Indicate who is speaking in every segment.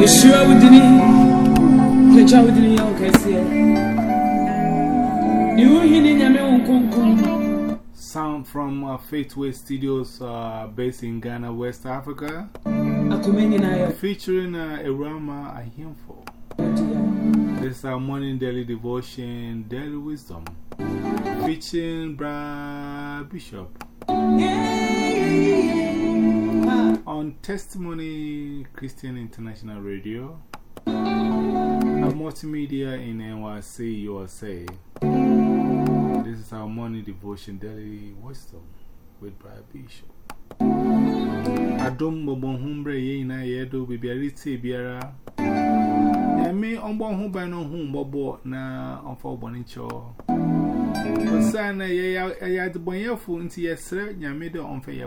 Speaker 1: Yeshua wudini, kecha wudini ya ukesiye. Ni uhini nyame unkunkun.
Speaker 2: Sound from uh, Faithway Studios uh, based in Ghana, West Africa,
Speaker 1: Akumeni na yo.
Speaker 2: featuring uh, Erama Ahimfo. This is our morning daily devotion, daily wisdom, featuring Bra Bishop on Testimony Christian International Radio, multimedia in NYC, USA. This is our morning devotion, daily wisdom with Bra Bishop. Adom Bobon Humbre Yena Yedo Bibiariti Biara. Yami Ombon Humba no Hum Bobo na Onfa Bonicho. Osana ya the bonyefu nti yesre nyamede onfa ye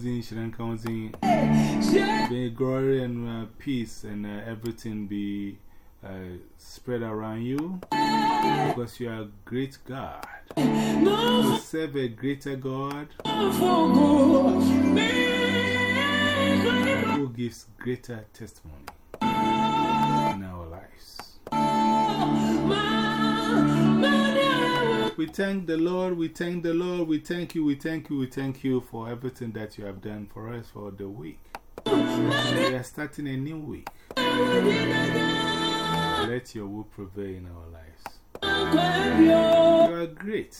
Speaker 2: Counting, may glory and uh, peace and uh, everything be uh, spread around you. Because you are a great God. You serve a greater God. Who gives greater testimony We thank the Lord, we thank the Lord, we thank you, we thank you, we thank you for everything that you have done for us for the week. We are starting a new week. Let your will prevail in our lives. You are great.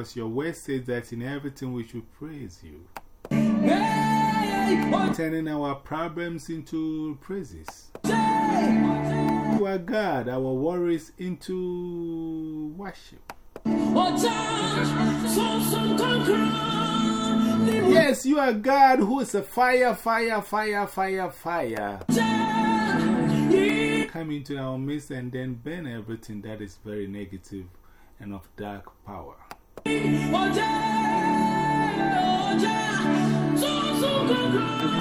Speaker 2: Because your word says that in everything we should praise you. Turning our problems into praises. You are God, our worries into worship. Yes, you are God who is a fire, fire, fire, fire, fire. Come into our midst and then burn everything that is very negative and of dark power.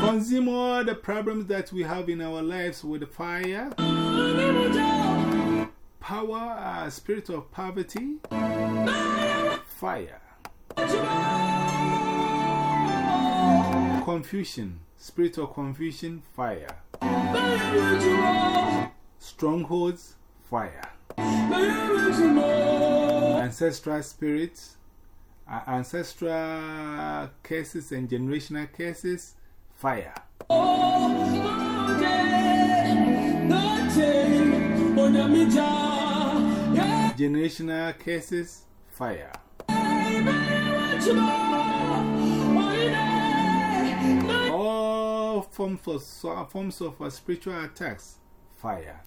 Speaker 2: Consume all the problems that we have in our lives with fire. Power, uh, spirit of poverty, fire. Confusion, spirit of confusion, fire. Strongholds, fire. Ancestral spirits, ancestral curses and generational curses, fire. Generational curses, fire. All forms of, forms of spiritual attacks, fire.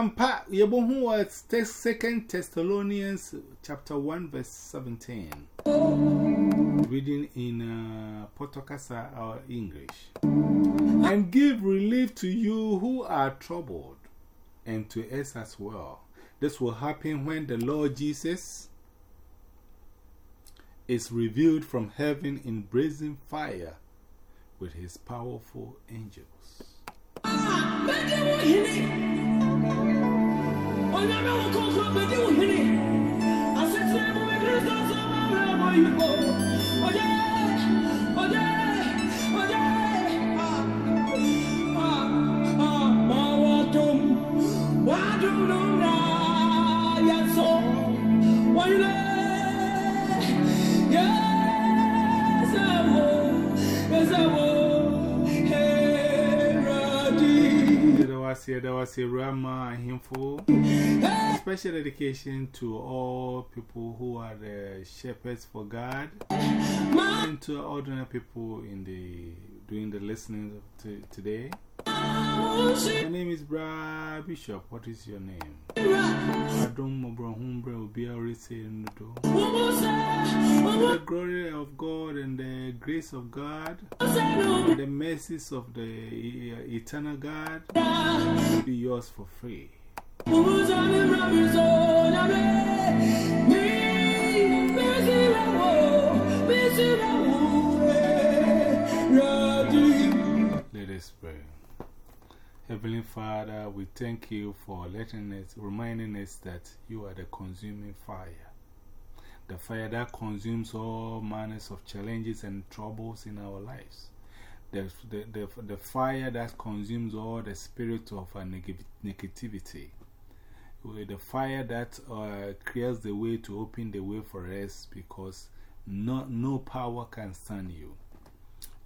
Speaker 2: Jampa, Yabohu was Second Thessalonians chapter 1, verse 17. Reading in uh, Potokasa or English. And give relief to you who are troubled, and to us as well. This will happen when the Lord Jesus is revealed from heaven in blazing fire with his powerful angels. There was a, there was a Rama Himfo. Special dedication to all people who are the shepherds for God and to ordinary people in the doing the listening to, today. My name is Bra Bishop. What is your name? Adom Mobrahumbre will be already saying the glory of God and the grace of God, the mercies of the uh, eternal God will be yours for free. Let us pray. Heavenly Father, we thank you for letting us, reminding us that you are the consuming fire. The fire that consumes all manners of challenges and troubles in our lives. The, the, the, the fire that consumes all the spirit of negativity. The fire that uh, creates the way to open the way for us because no, no power can stand you.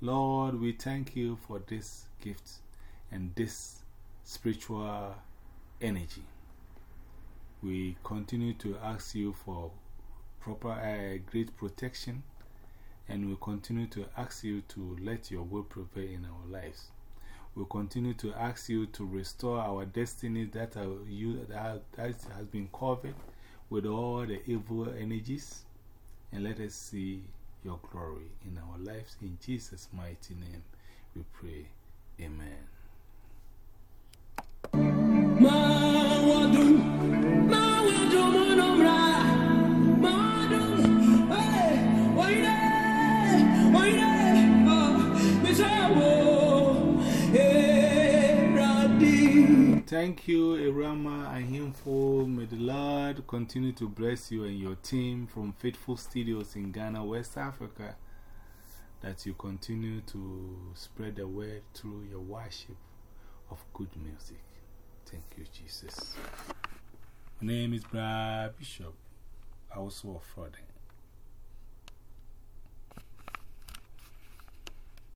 Speaker 2: Lord, we thank you for this gift and this spiritual energy. We continue to ask you for proper uh, great protection and we continue to ask you to let your will prevail in our lives. We continue to ask you to restore our destiny that, are you, that, that has been covered with all the evil energies and let us see your glory in our lives. In Jesus' mighty name we pray. Amen. Thank you, Irama and Himfo. May the Lord continue to bless you and your team from Faithful Studios in Ghana, West Africa. That you continue to spread the word through your worship of good music. Thank you, Jesus. My name is Bra Bishop, also fraud.